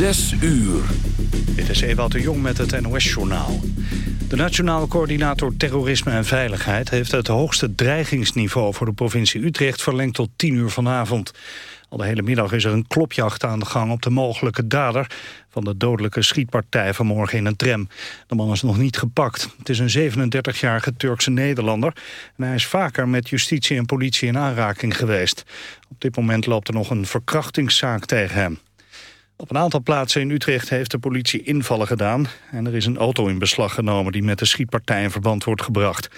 Zes uur. Dit is Ewout de Jong met het NOS-journaal. De Nationale Coördinator Terrorisme en Veiligheid... heeft het hoogste dreigingsniveau voor de provincie Utrecht... verlengd tot 10 uur vanavond. Al de hele middag is er een klopjacht aan de gang op de mogelijke dader... van de dodelijke schietpartij vanmorgen in een tram. De man is nog niet gepakt. Het is een 37-jarige Turkse Nederlander... en hij is vaker met justitie en politie in aanraking geweest. Op dit moment loopt er nog een verkrachtingszaak tegen hem. Op een aantal plaatsen in Utrecht heeft de politie invallen gedaan... en er is een auto in beslag genomen die met de schietpartij in verband wordt gebracht.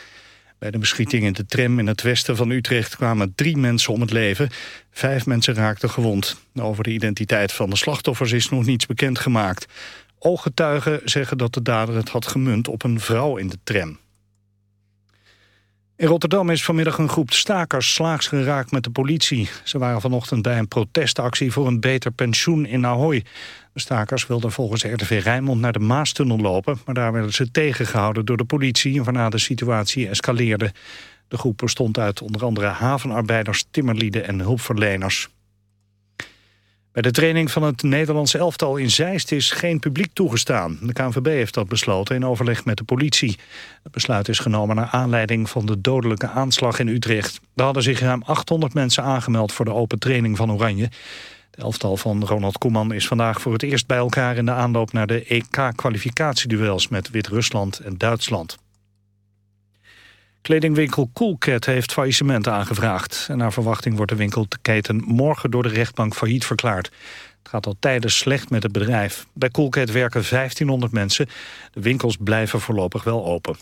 Bij de beschieting in de tram in het westen van Utrecht kwamen drie mensen om het leven. Vijf mensen raakten gewond. Over de identiteit van de slachtoffers is nog niets bekendgemaakt. Ooggetuigen zeggen dat de dader het had gemunt op een vrouw in de tram. In Rotterdam is vanmiddag een groep stakers slaags geraakt met de politie. Ze waren vanochtend bij een protestactie voor een beter pensioen in Ahoy. De stakers wilden volgens RTV Rijnmond naar de Maastunnel lopen... maar daar werden ze tegengehouden door de politie... waarna de situatie escaleerde. De groep bestond uit onder andere havenarbeiders, timmerlieden en hulpverleners. Bij de training van het Nederlandse elftal in Zeist is geen publiek toegestaan. De KNVB heeft dat besloten in overleg met de politie. Het besluit is genomen naar aanleiding van de dodelijke aanslag in Utrecht. Er hadden zich ruim 800 mensen aangemeld voor de open training van Oranje. De elftal van Ronald Koeman is vandaag voor het eerst bij elkaar... in de aanloop naar de EK-kwalificatieduels met Wit-Rusland en Duitsland. Kledingwinkel Coolcat heeft faillissement aangevraagd. En naar verwachting wordt de winkelketen morgen door de rechtbank failliet verklaard. Het gaat al tijden slecht met het bedrijf. Bij Coolcat werken 1500 mensen. De winkels blijven voorlopig wel open.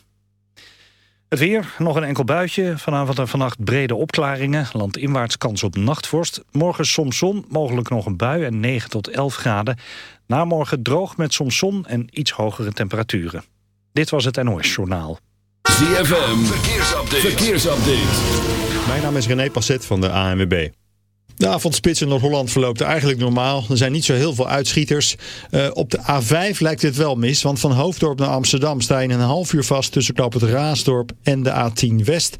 Het weer, nog een enkel buitje. Vanavond en vannacht brede opklaringen. Landinwaarts kans op nachtvorst. Morgen soms zon, mogelijk nog een bui en 9 tot 11 graden. Na morgen droog met soms zon en iets hogere temperaturen. Dit was het NOS Journaal. ZFM, verkeersupdate. verkeersupdate. Mijn naam is René Passet van de ANWB. De avondspits in Noord-Holland verloopt eigenlijk normaal. Er zijn niet zo heel veel uitschieters. Uh, op de A5 lijkt het wel mis, want van Hoofddorp naar Amsterdam sta je een half uur vast tussen knap het Raasdorp en de A10 West.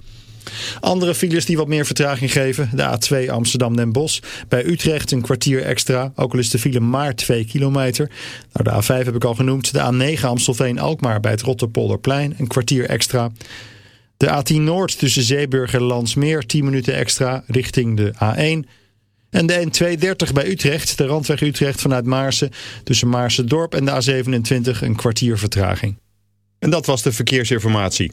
Andere files die wat meer vertraging geven. De A2 Amsterdam-Den Bosch. Bij Utrecht een kwartier extra. Ook al is de file maar 2 kilometer. Nou, de A5 heb ik al genoemd. De A9 Amstelveen-Alkmaar bij het Rotterpolderplein. Een kwartier extra. De A10 Noord tussen Zeeburg en Landsmeer. 10 minuten extra richting de A1. En de N230 bij Utrecht, de randweg Utrecht vanuit Maarsen... tussen Maarsen-dorp en de A27 een kwartier vertraging. En dat was de verkeersinformatie.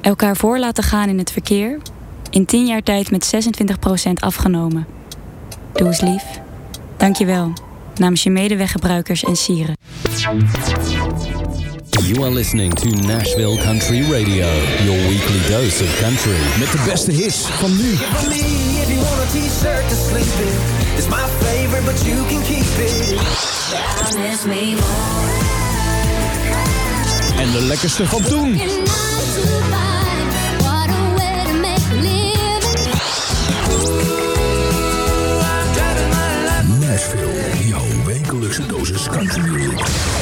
Elkaar voor laten gaan in het verkeer. In 10 jaar tijd met 26% afgenomen. Doe eens lief. Dank je wel. Namens je medeweggebruikers en sieren. You are listening to Nashville Country Radio, your weekly dose of country. Met de beste hits van nu. It's my favorite, but you can keep it. En de lekkerste van toen. Nashville, jouw wekelijkse dosis country music.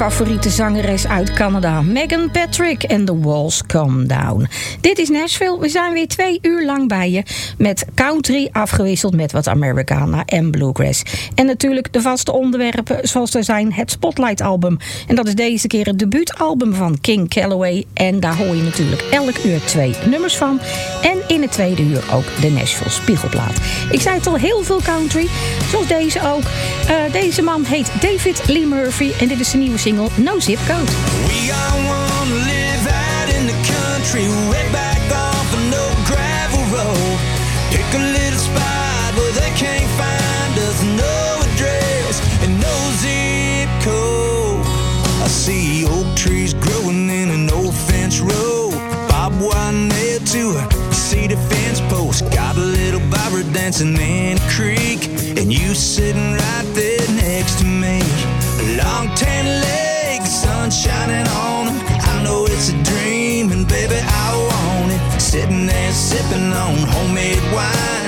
Favoriete zangeres uit Canada, Megan Patrick en The Walls Come Down. Dit is Nashville. We zijn weer twee uur lang bij je met country afgewisseld met wat Americana en bluegrass. En natuurlijk de vaste onderwerpen zoals er zijn het Spotlight album. En dat is deze keer het debuutalbum van King Calloway. En daar hoor je natuurlijk elk uur twee nummers van. En in het tweede uur ook de Nashville Spiegelplaat. Ik zei het al, heel veel country, zoals deze ook. Eh, deze man heet David Lee Murphy en dit is zijn nieuwe single No Zip Code. We all wanna live out in the country, way back off gravel road. Pick a little spot where they can't find us, no address and no zip code. I see oak trees growing in an old fence. Bob to a cedar fence post. Got a little barber dancing in a creek, and you sitting right there next to me. Long legs, sun shining on 'em. I know it's a dream, and baby, I want it. Sitting there sipping on homemade wine.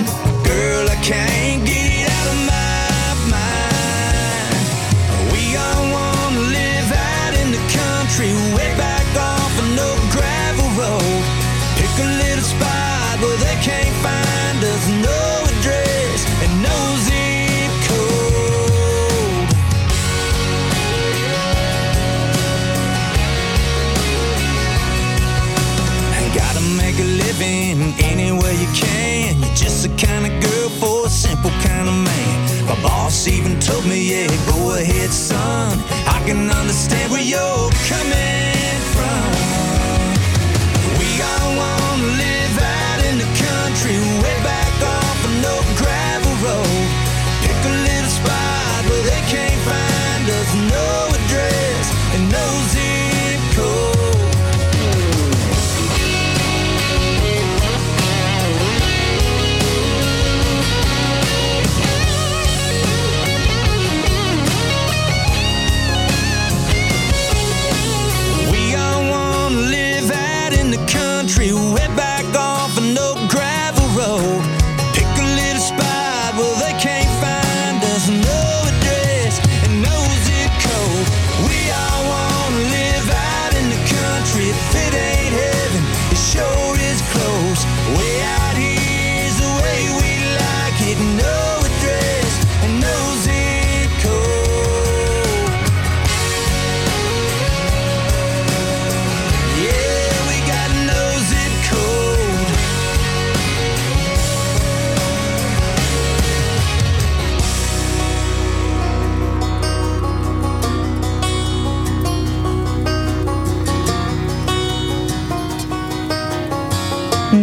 sun. I can understand where you're coming.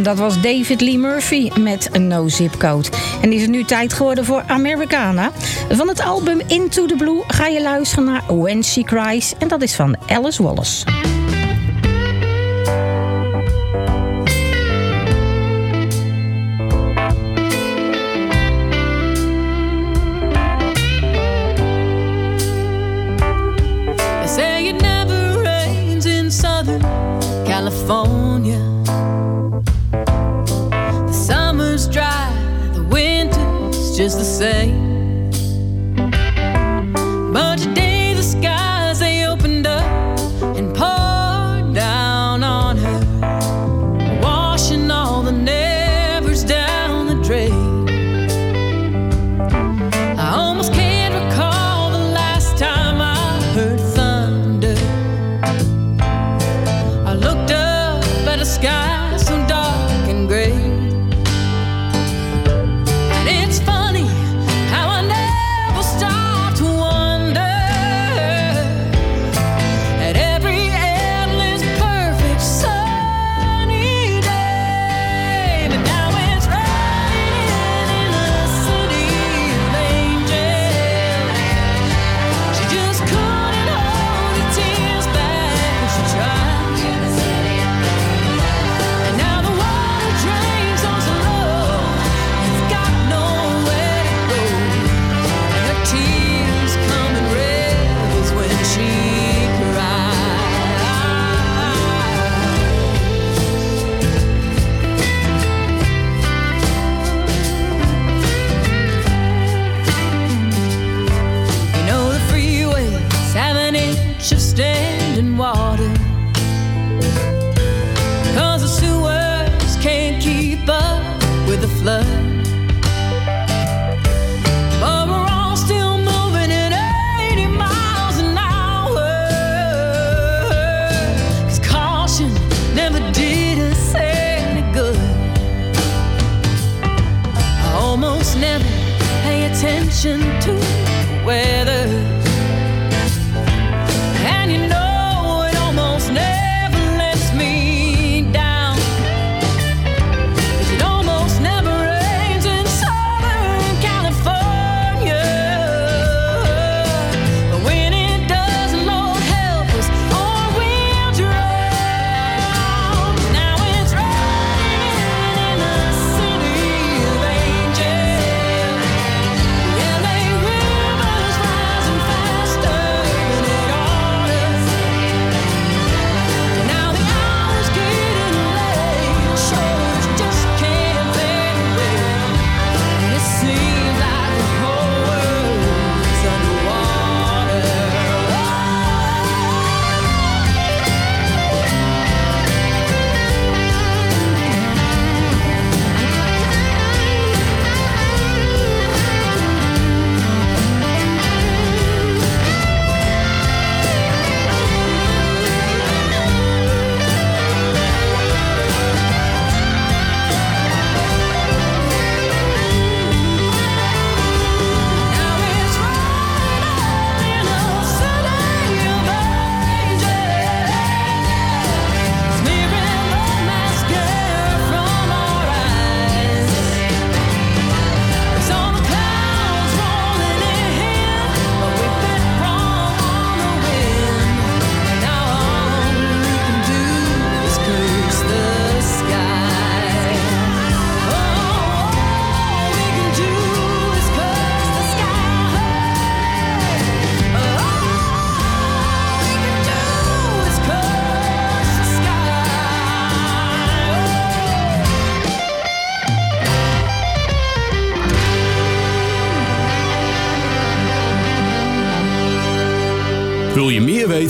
dat was David Lee Murphy met een No Zip En is het nu tijd geworden voor Americana. Van het album Into the Blue ga je luisteren naar When She Cries. En dat is van Alice Wallace.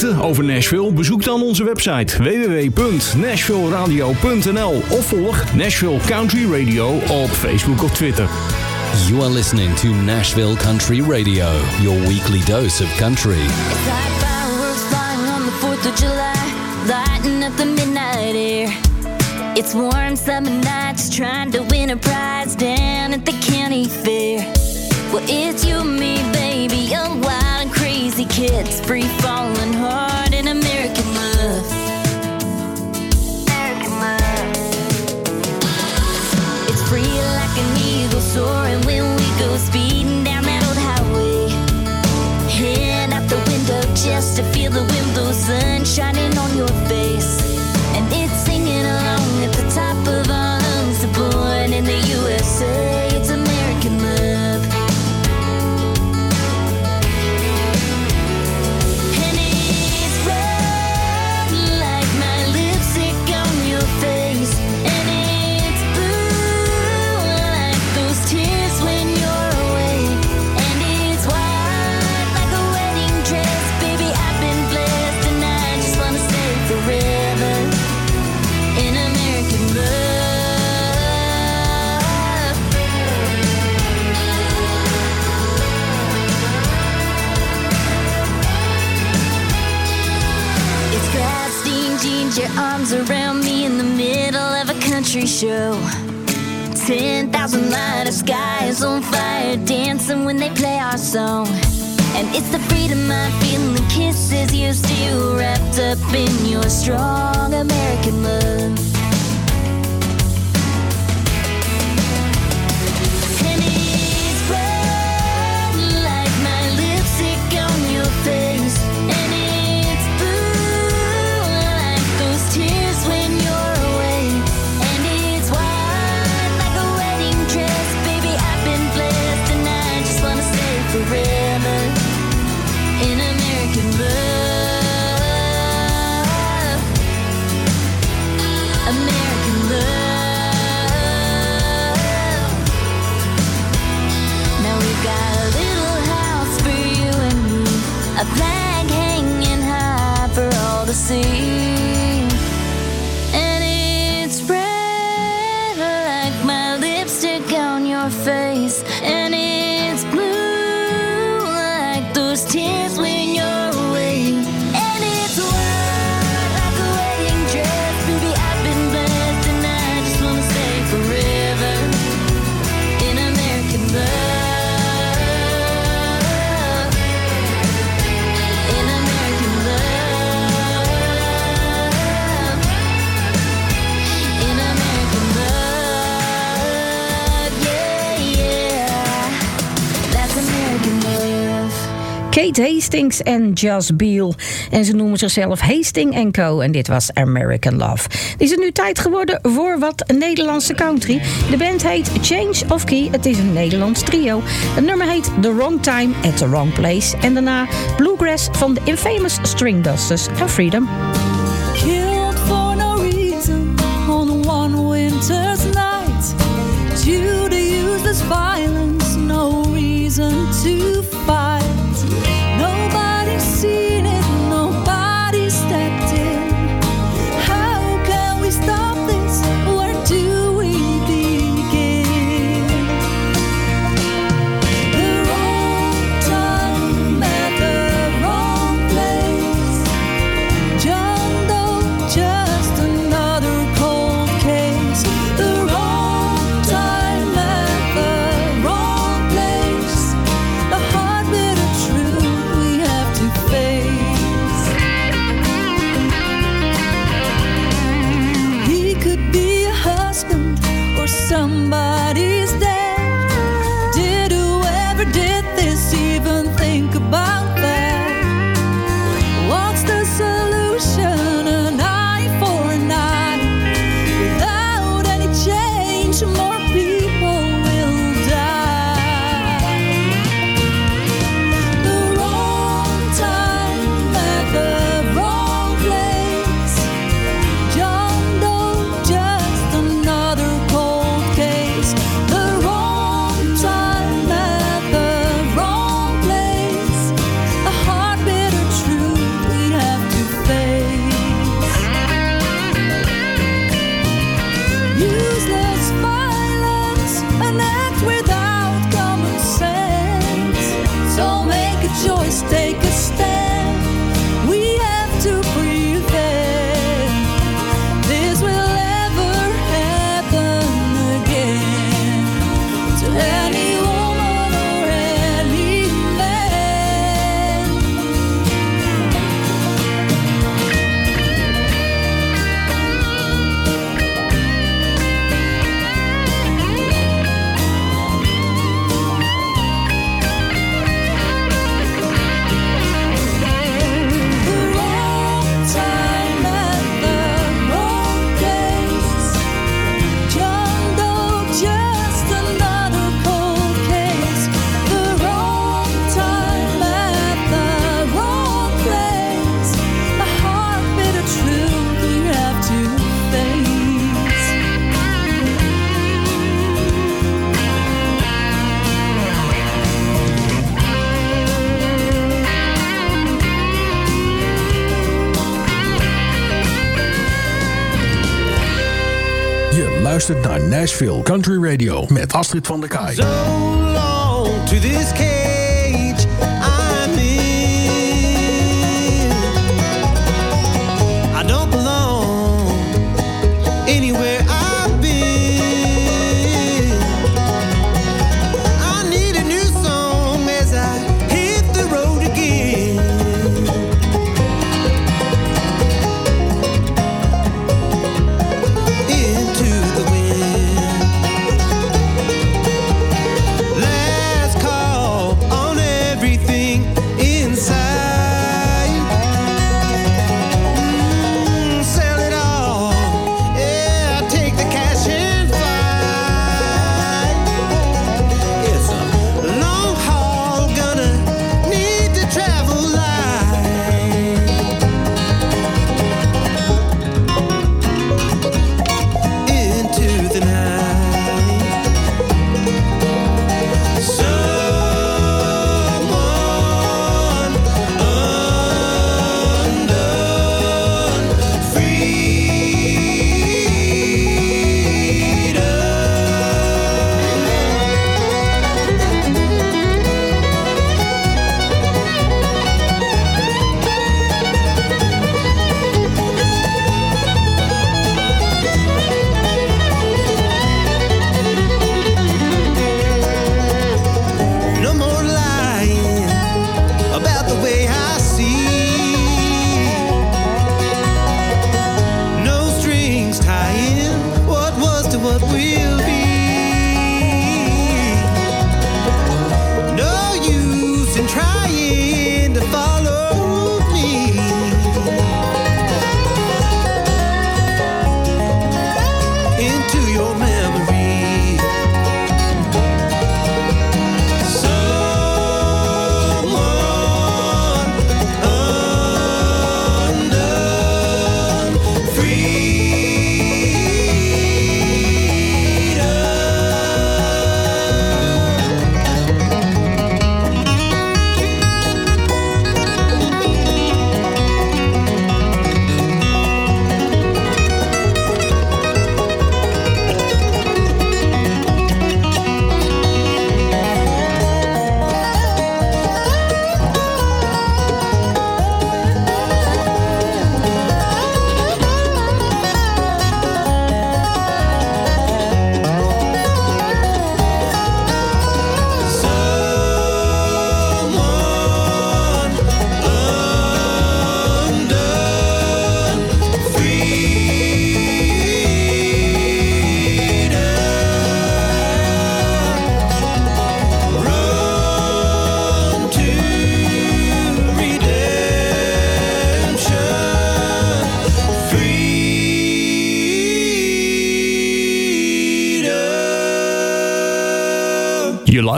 Weten over Nashville? Bezoek dan onze website www.nashvilleradio.nl of volg Nashville Country Radio op Facebook of Twitter. You are listening to Nashville Country Radio, your weekly dose of country. It's like fireworks flying on the 4th of July, lighting up the midnight air. It's warm summer nights trying to win a prize down at the county fair. Well, it's you and me, baby, young, wild, and crazy kids, free falling hard in American Ten thousand light skies on fire, dancing when they play our song. And it's the freedom I feel in the kisses you still wrapped up in your strong American love. A flag hanging high for all to see. Kate Hastings en Just Beal. En ze noemen zichzelf Hasting Co. En dit was American Love. Is het nu tijd geworden voor wat Nederlandse country? De band heet Change of Key. Het is een Nederlands trio. Het nummer heet The Wrong Time at the Wrong Place. En daarna Bluegrass van de Infamous String Dusters en Freedom. Luistert naar Nashville Country Radio met Astrid van der Kaai. So long to this cage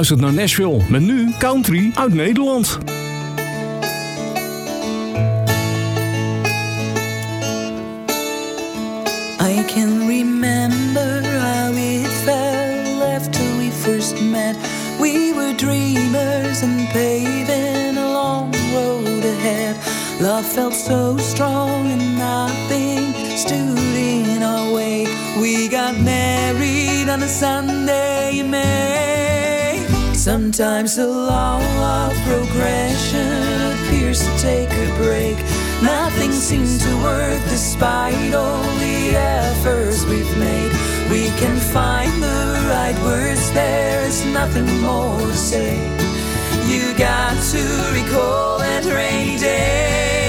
naar Nashville met nu country uit Nederland. I can remember how it felt after we first met. We were dreamers and paving a long road ahead. Love felt so strong and nothing stood in our way. We got married on a Sunday May. Sometimes the law of progression appears to take a break. Nothing seems to work despite all the efforts we've made. We can find the right words, there is nothing more to say. You got to recall that rainy day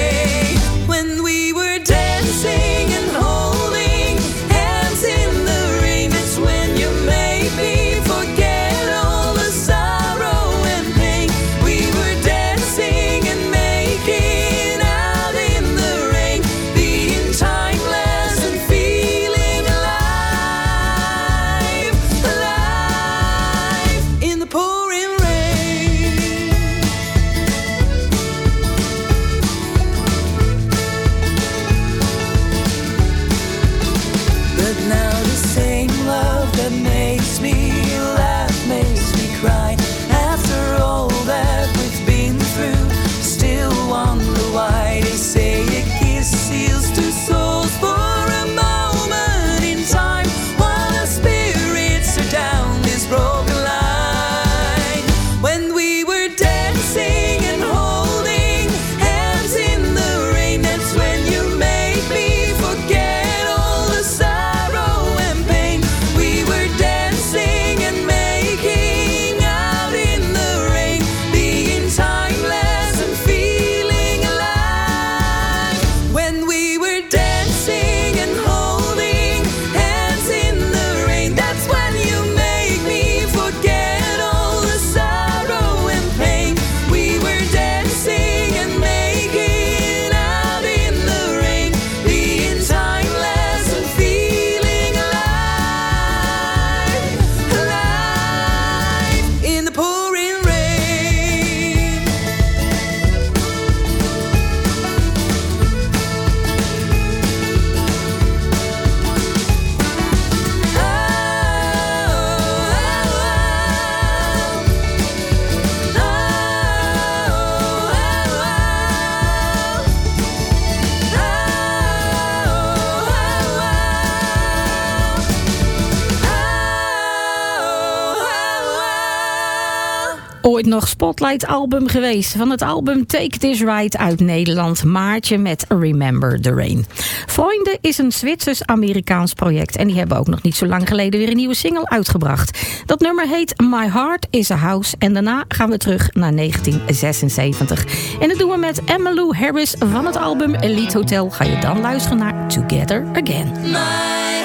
nog Spotlight album geweest. Van het album Take This Ride uit Nederland. Maartje met Remember the Rain. Vrienden is een Zwitsers-Amerikaans project. En die hebben ook nog niet zo lang geleden weer een nieuwe single uitgebracht. Dat nummer heet My Heart is a House. En daarna gaan we terug naar 1976. En dat doen we met Emmylou Harris van het album Elite Hotel. Ga je dan luisteren naar Together Again. My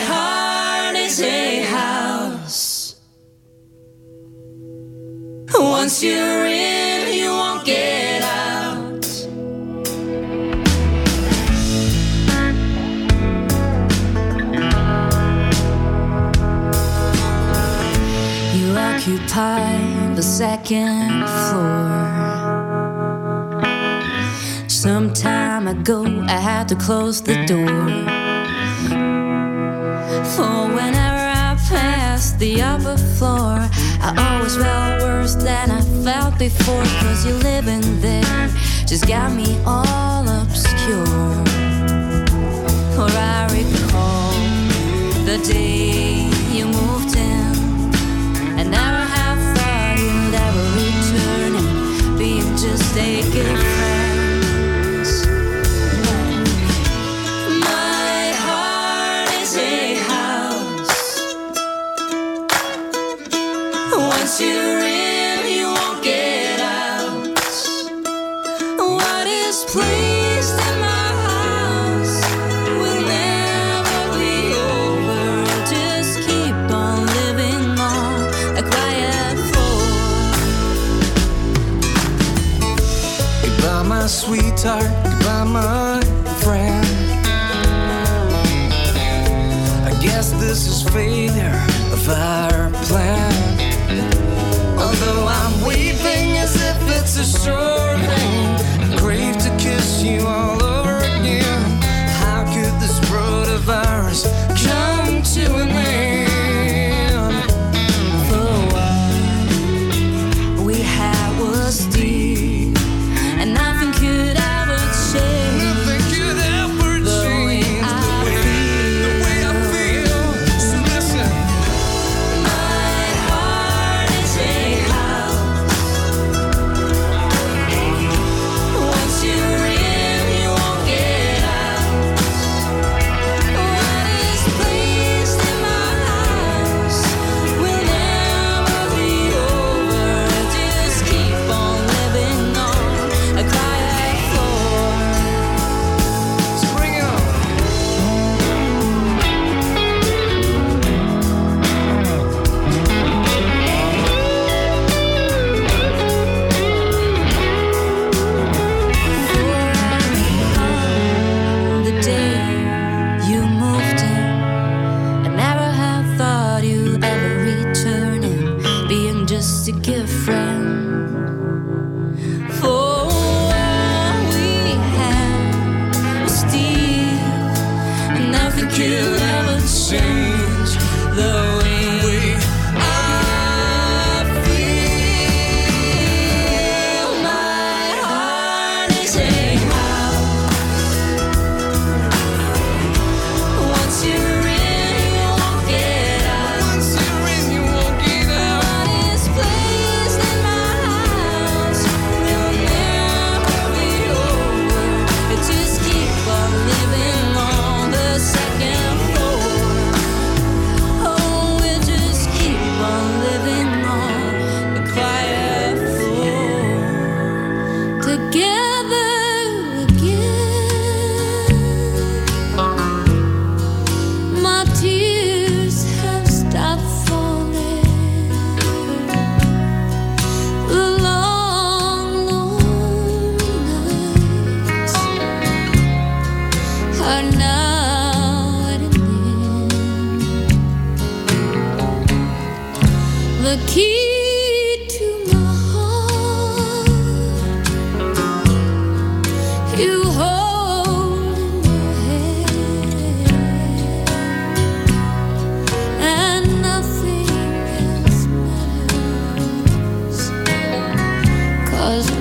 heart is Once you're in, you won't get out. You occupy the second floor. Some time ago, I had to close the door. For whenever I pass the upper floor, I always before. Cause you living there just got me all obscure. For I recall the day you moved in. I never have thought you'd ever return and being just a good failure of our plan. Although I'm weeping as if it's a sure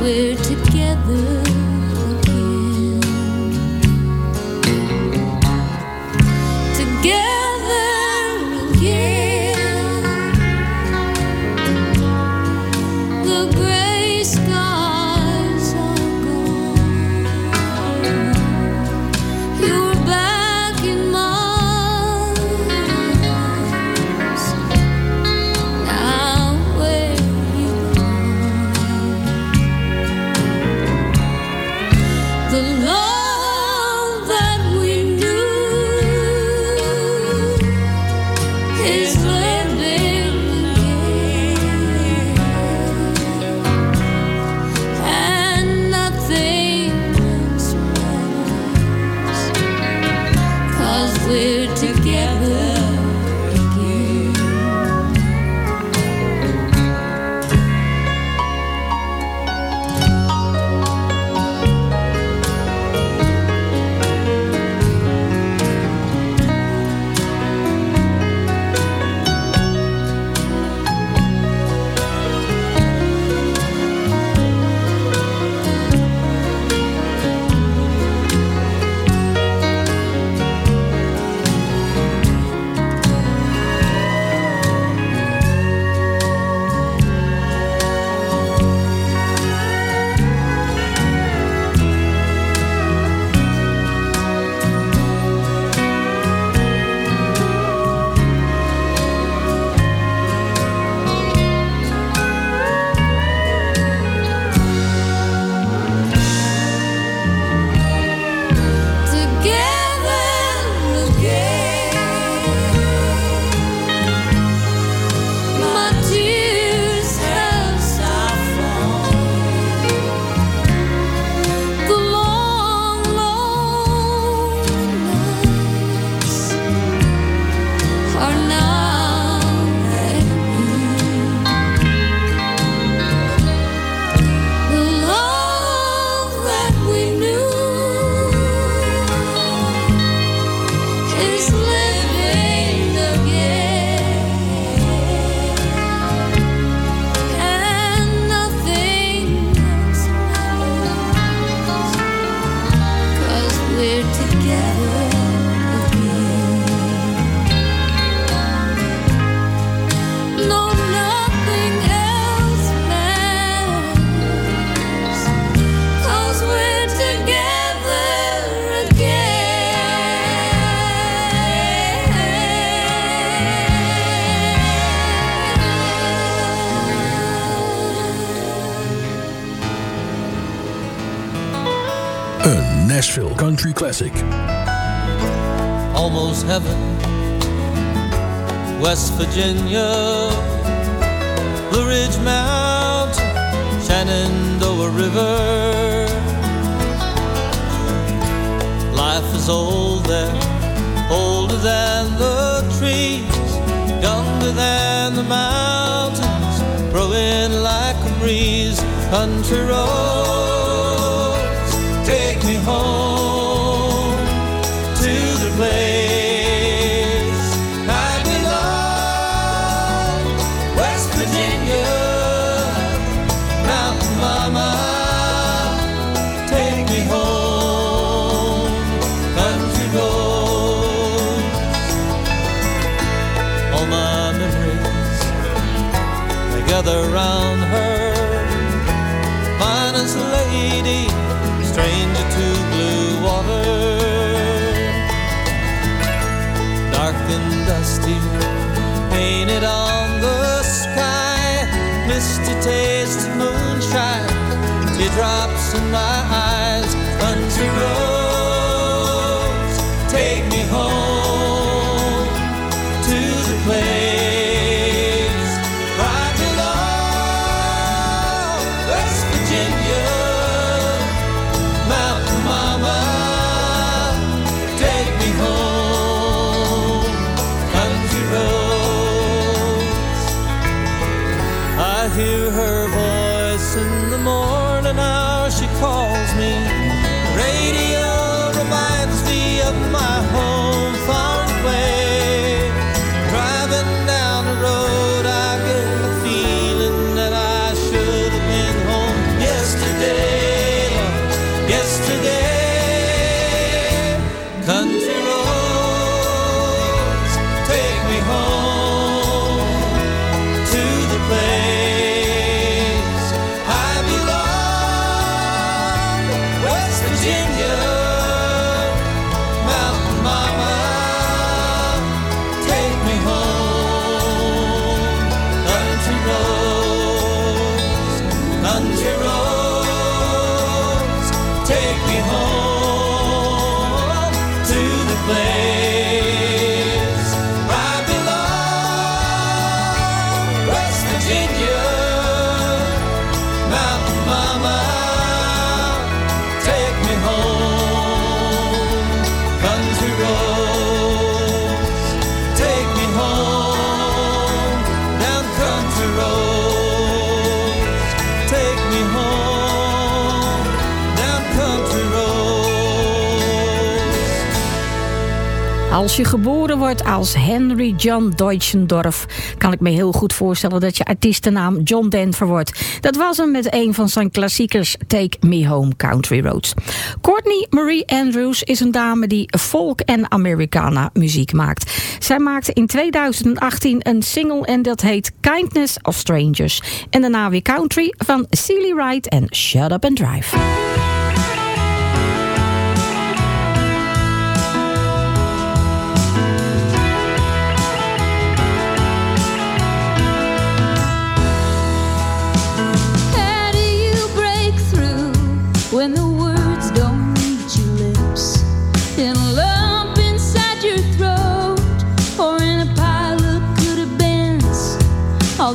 we're together Virginia, Blue Ridge Mount, Shenandoah River. Life is old there, older than the trees, younger than the mountains, growing like a breeze, country road. drop Als je geboren wordt als Henry John Deutschendorf... kan ik me heel goed voorstellen dat je artiestennaam John Denver wordt. Dat was hem met een van zijn klassiekers Take Me Home Country Roads. Courtney Marie Andrews is een dame die folk en Americana muziek maakt. Zij maakte in 2018 een single en dat heet Kindness of Strangers. En daarna weer country van Seely Wright en Shut Up and Drive.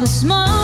the small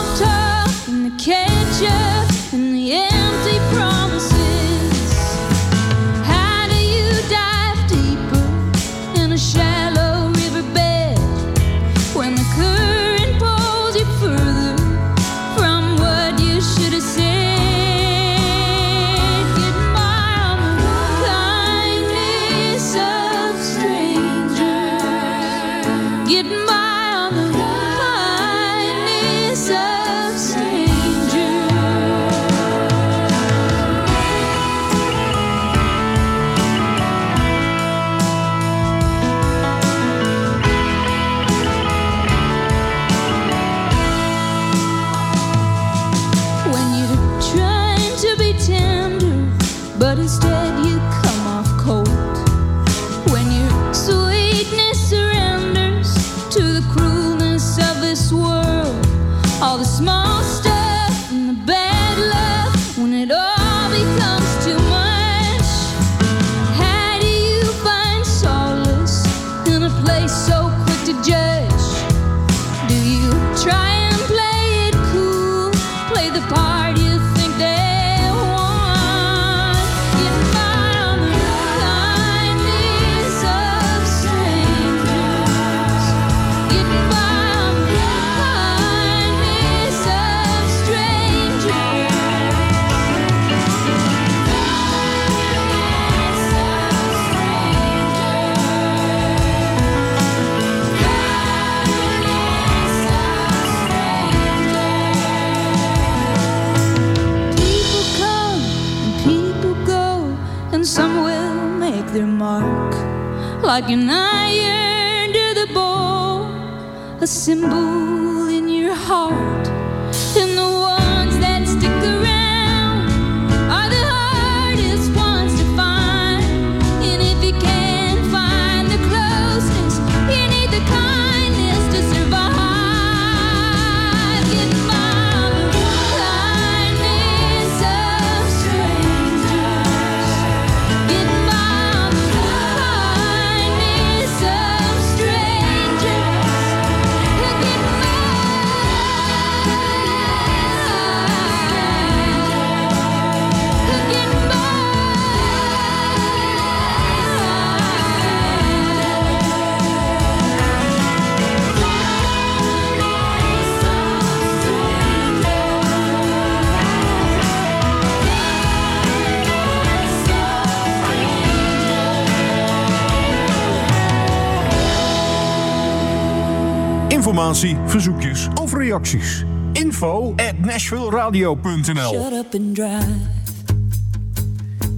informatie, verzoekjes of reacties. Info at nashvilleradio.nl Shut up and drive.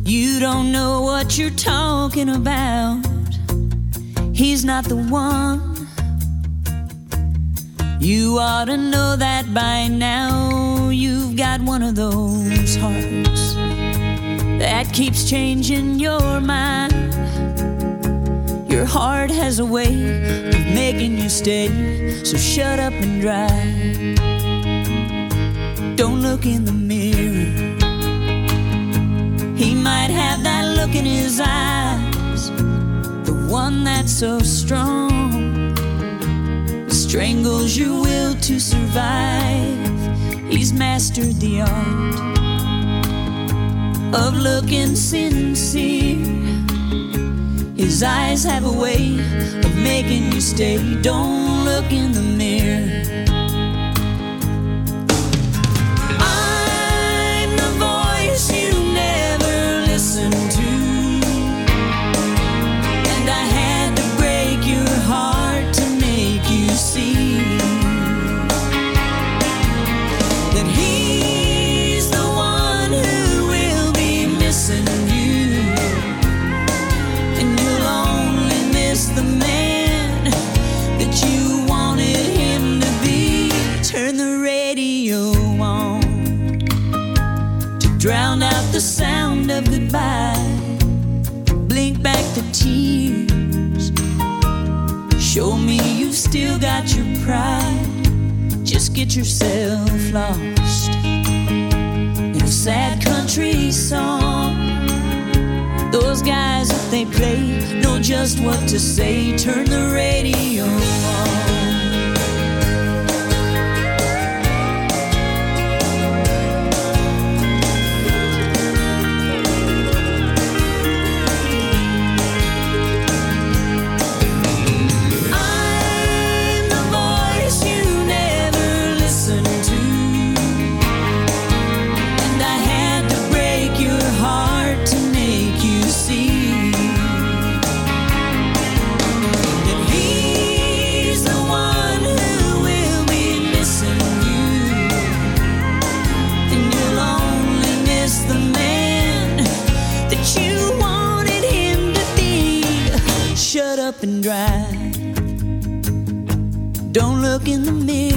You don't know what you're talking about. He's not the one. You ought to know that by now. You've got one of those hearts that keeps changing your mind. Your heart has a way of making you stay, so shut up and drive. Don't look in the mirror. He might have that look in his eyes, the one that's so strong, strangles your will to survive. He's mastered the art of looking sincere. His eyes have a way of making you stay. Don't look in the mirror. I'm the voice you never listen to. And I had to break your heart to make you see that he's pride. Just get yourself lost in a sad country song. Those guys, if they play, know just what to say. Turn the radio on. In the mirror.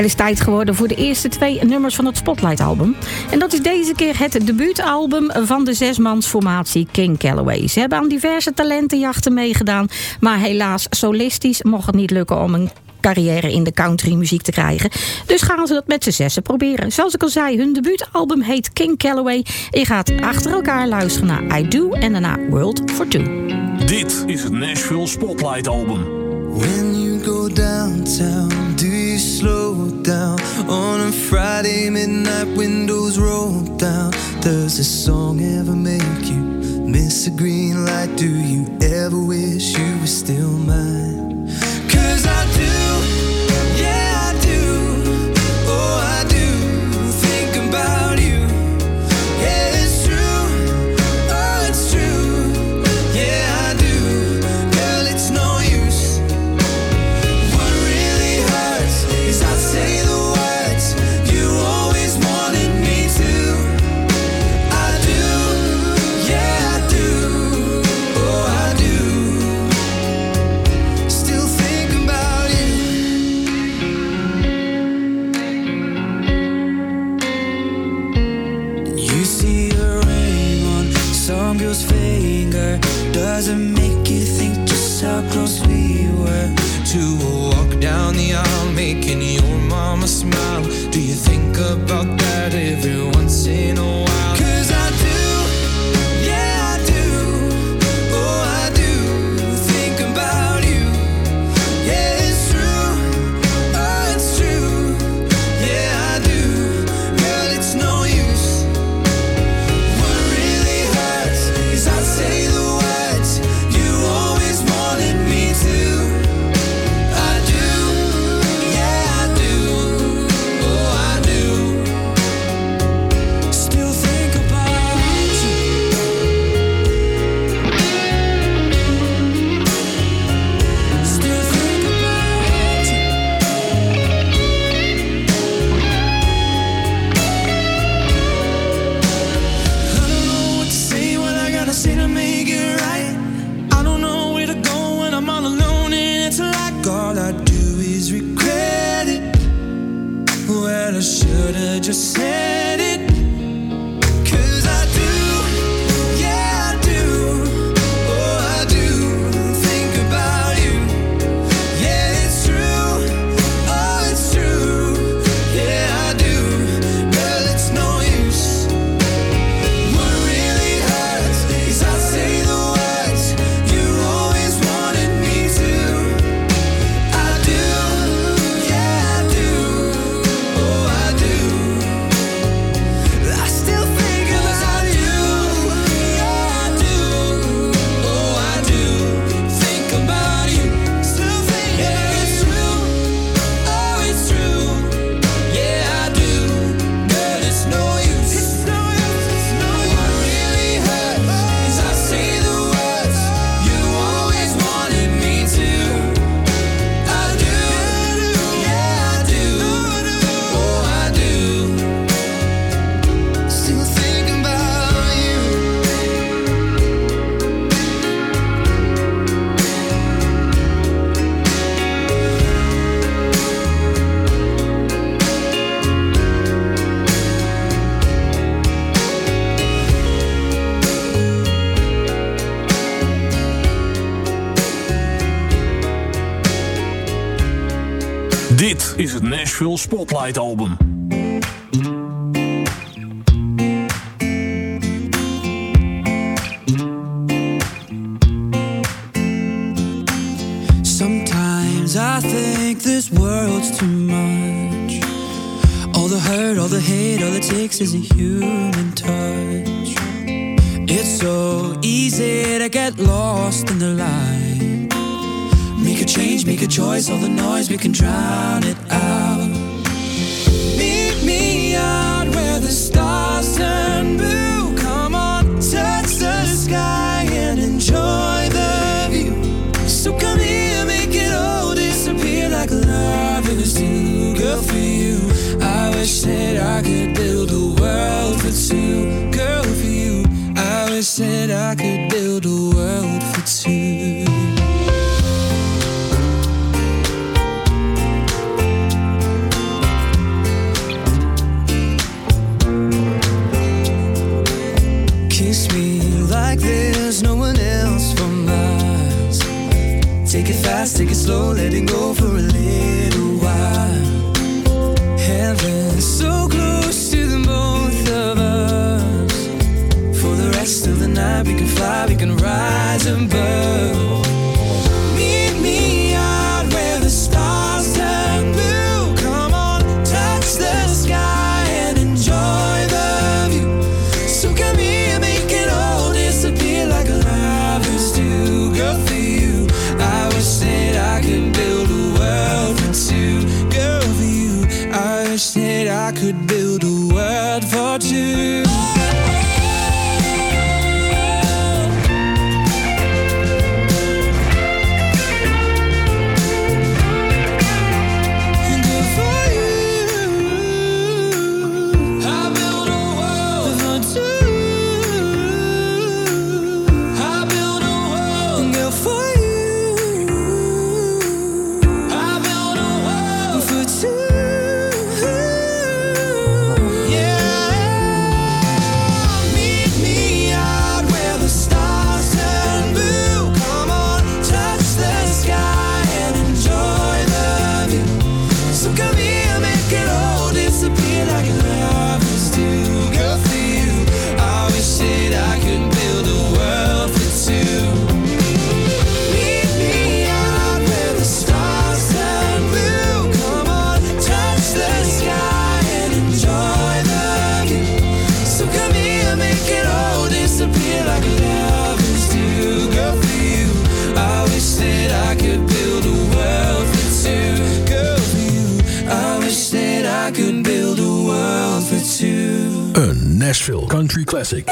Het is tijd geworden voor de eerste twee nummers van het Spotlight-album. En dat is deze keer het debuutalbum van de zesmansformatie King Calloway. Ze hebben aan diverse talentenjachten meegedaan, maar helaas solistisch mocht het niet lukken om een carrière in de countrymuziek te krijgen. Dus gaan ze dat met z'n zessen proberen. Zoals ik al zei, hun debuutalbum heet King Calloway. Je gaat achter elkaar luisteren naar I Do en daarna World for Two. Dit is het Nashville Spotlight Album. When you go downtown, slow down on a Friday midnight? Windows roll down. Does this song ever make you miss a green light? Do you ever wish you were still mine? Cause I do, finger. Does it make you think just how close we Spotlight album. Sometimes I think this world's too much. All the hurt, all the hate, all it takes is a human touch. It's so easy to get lost in the light. Make a change, make a choice, all the noise we can drown it out. it slow, letting go for a little while. Heaven so close to the both of us. For the rest of the night, we can fly, we can rise and burn. Nashville Country Classic.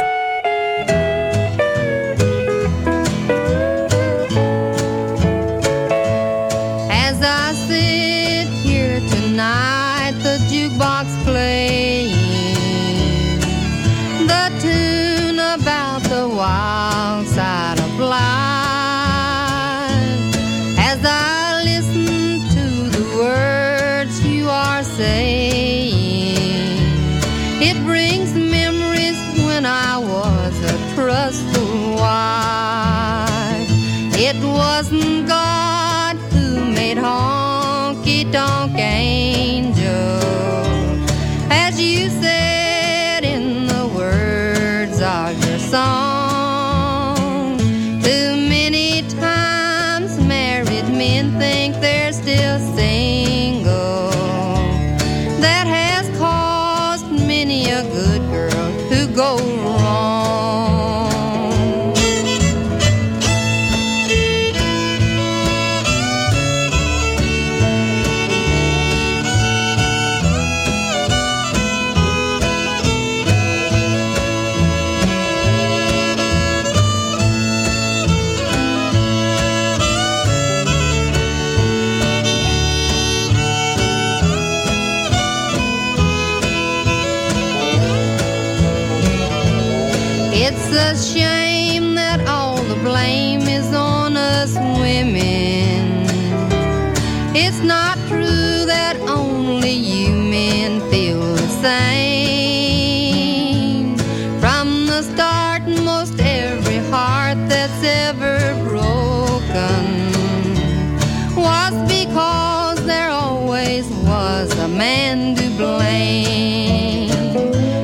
Man to blame.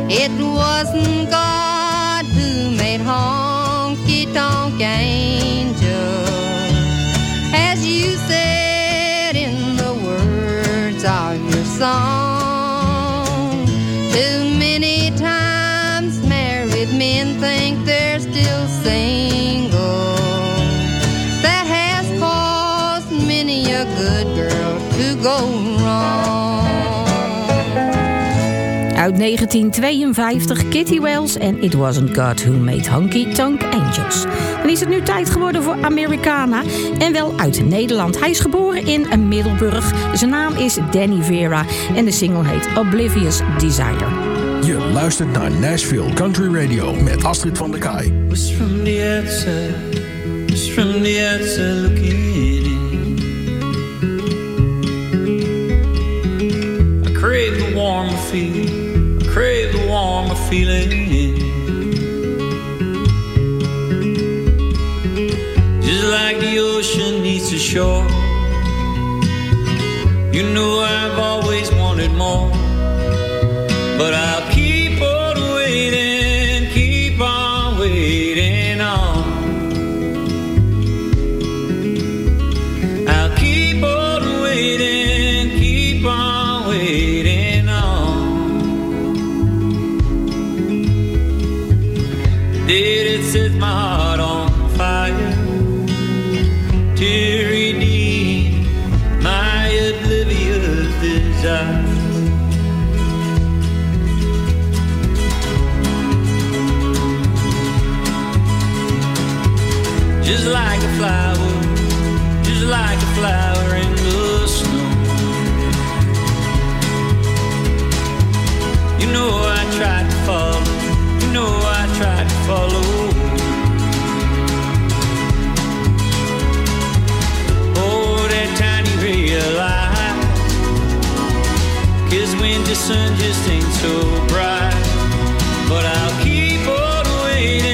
It wasn't God who made honky tonk angel. As you said in the words of your song, too many times married men think they're still single. That has caused many a good girl to go Uit 1952 Kitty Wells en It Wasn't God Who Made Honky Tonk Angels. Dan is het nu tijd geworden voor Americana en wel uit Nederland. Hij is geboren in Middelburg. Zijn naam is Danny Vera en de single heet Oblivious Desire. Je luistert naar Nashville Country Radio met Astrid van der Kaai. was from the outside, was from the outside looking in. I crave the warmer feeling, I crave the warmer feeling. Just like the ocean needs the shore. You know I've always wanted more, but I'll keep Just like a flower, just like a flower in the snow. You know I tried to follow, you know I tried to follow. Oh, that tiny ray of light. Cause winter sun just ain't so bright. But I'll keep on waiting,